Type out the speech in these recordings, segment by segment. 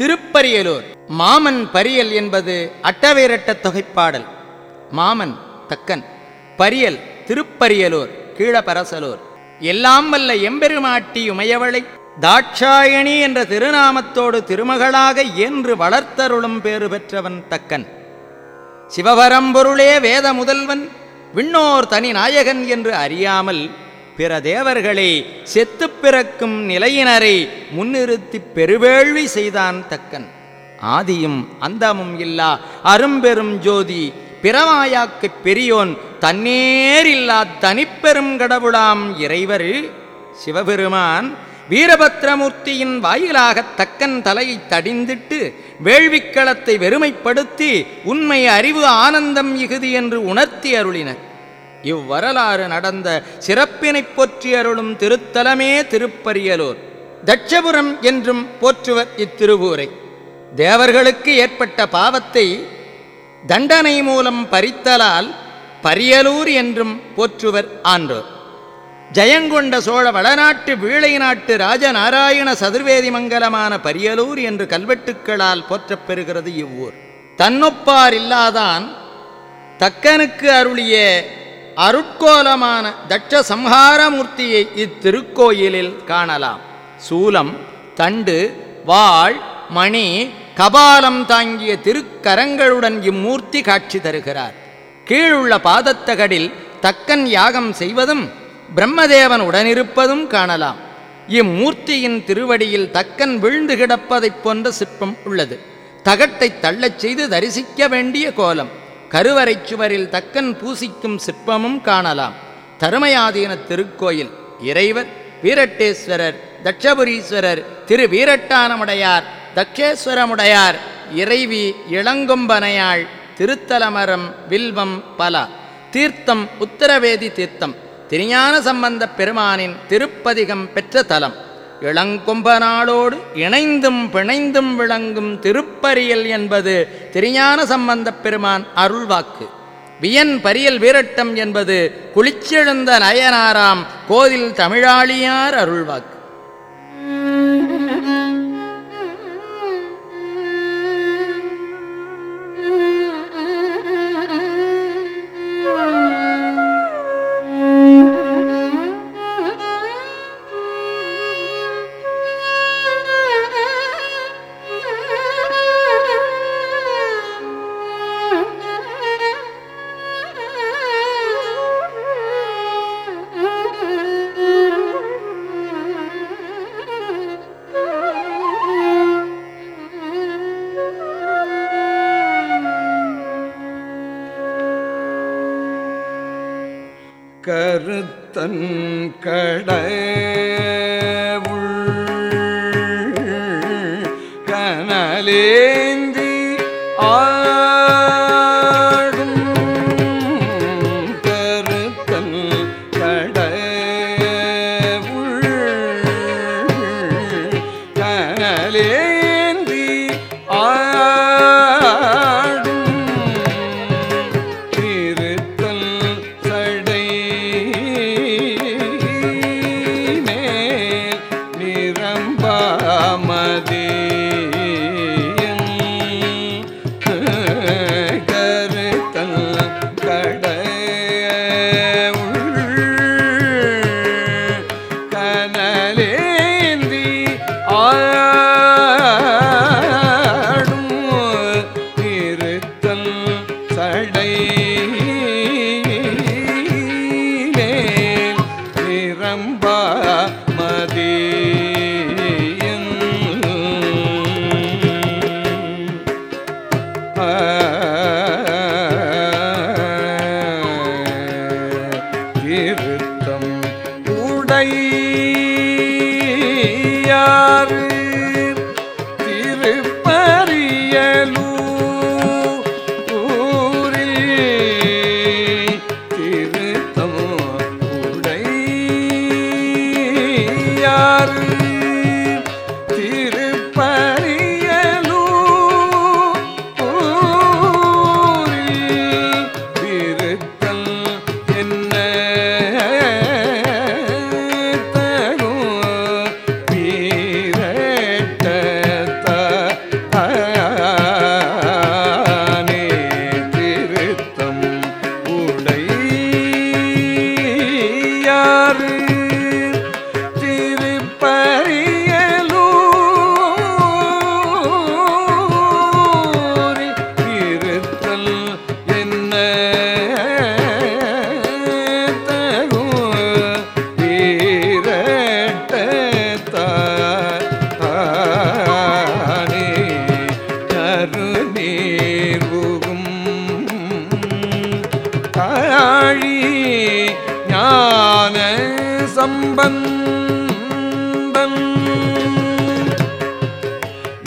திருப்பரியலூர். மாமன் பரியல் என்பது அட்டவேரட்ட தொகைப்பாடல். மாமன் தக்கன். பரியல் திருப்பரியலூர் கீழபரசலூர் எல்லாம் வல்ல எம்பெருமாட்டி உமையவளை. தாட்சாயணி என்ற திருநாமத்தோடு திருமகளாக என்று வளர்த்தருளும் பேறு பெற்றவன் தக்கன். சிவபரம்பொருளே வேத முதல்வன் விண்ணோர் தனி நாயகன் என்று அறியாமல் பிற தேவர்களை செத்துப் பிறக்கும் நிலையினரை முன்னிறுத்திப் பெருவேள்வி செய்தான் தக்கன். ஆதியும் அந்தமும் இல்லா அரும்பெரும் ஜோதி பிறவாயாக்குப் பெரியோன் தன்னேரில்லா தனிப்பெரும் கடவுளாம் இறைவர் சிவபெருமான். வீரபத்ரமூர்த்தியின் வாயிலாகத் தக்கன் தலையை தடிந்திட்டு வேள்விக்களத்தை வெறுமைப்படுத்தி உண்மை அறிவு ஆனந்தம் இகுதி என்று உணர்த்தி அருளினர். இவ்வரலாறு நடந்த சிறப்பினைப் போற்றி அருளும் திருத்தலமே திருப்பரியலூர். தட்சபுரம் என்றும் போற்றுவர் இத்திருவூரை. தேவர்களுக்கு ஏற்பட்ட பாவத்தை தண்டனை மூலம் பறித்தலால் பரியலூர் என்றும் போற்றுவர் ஆன்றோர். ஜெயங்கொண்ட சோழ வளநாட்டு வீழை நாட்டு ராஜநாராயண சதுர்வேதி மங்கலமான பரியலூர் என்று கல்வெட்டுக்களால் போற்றப்பெறுகிறது இவ்வூர். தன்னொப்பார் இல்லாதான் தக்கனுக்கு அருளிய அருட்கோலமான தட்ச சம்ஹாரமூர்த்தியை இத்திருக்கோயிலில் காணலாம். சூலம் தண்டு வாள் மணி கபாலம் தாங்கிய திருக்கரங்களுடன் இம்மூர்த்தி காட்சி தருகிறார். கீழுள்ள பாதத்தகடில் தக்கன் யாகம் செய்வதும் பிரம்மதேவன் உடனிருப்பதும் காணலாம். இம்மூர்த்தியின் திருவடியில் தக்கன் விழுந்து கிடப்பதைப் போன்ற சிற்பம் உள்ளது. தகட்டை தள்ளச் செய்து தரிசிக்க வேண்டிய கோலம். கருவறை சுவரில் தக்கன் பூசிக்கும் சிற்பமும் காணலாம். தருமயாதீன திருக்கோயில் இறைவர் வீரட்டேஸ்வரர் தட்சபுரீஸ்வரர் திரு வீரட்டானமுடையார் தக்ஷேஸ்வரமுடையார் இறைவி இளங்கொம்பனையாள் திருத்தலமரம் வில்வம் பல தீர்த்தம் உத்தரவேதி தீர்த்தம் திருஞான சம்பந்தப் பெருமானின் திருப்பதிகம் பெற்ற தலம். இளங்கொம்பனாளோடு இணைந்தும் பிணைந்தும் விளங்கும் திருப்பரியல் என்பது திருஞான சம்பந்தப் பெருமான் அருள்வாக்கு வியன் பரியல் வீரட்டம் என்பது குளிச்செழுந்த நயனாராம் கோதில் தமிழாளியார் அருள்வாக்கு கருத்தன் கடவுள் கனலே திருத்தம் உடை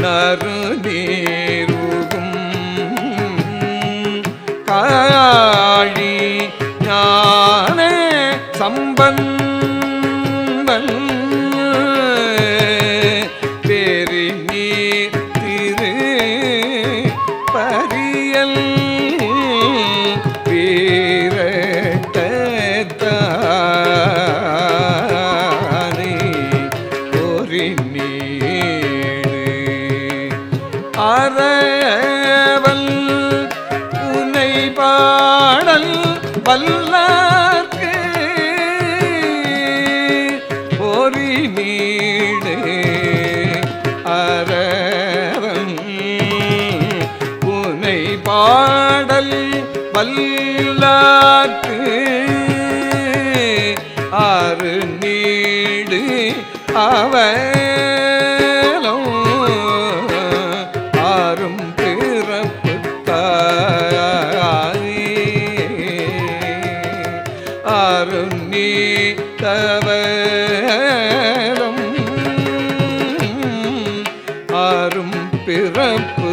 கருதி அறவல் உனை பாடல் வல்லார்க்கு. பொறி நீடு அறவல் உனை பாடல் வல்லார்க்கு. ஆறு நீடு அவன் நீ தவம் ஆறும் பிறப்பு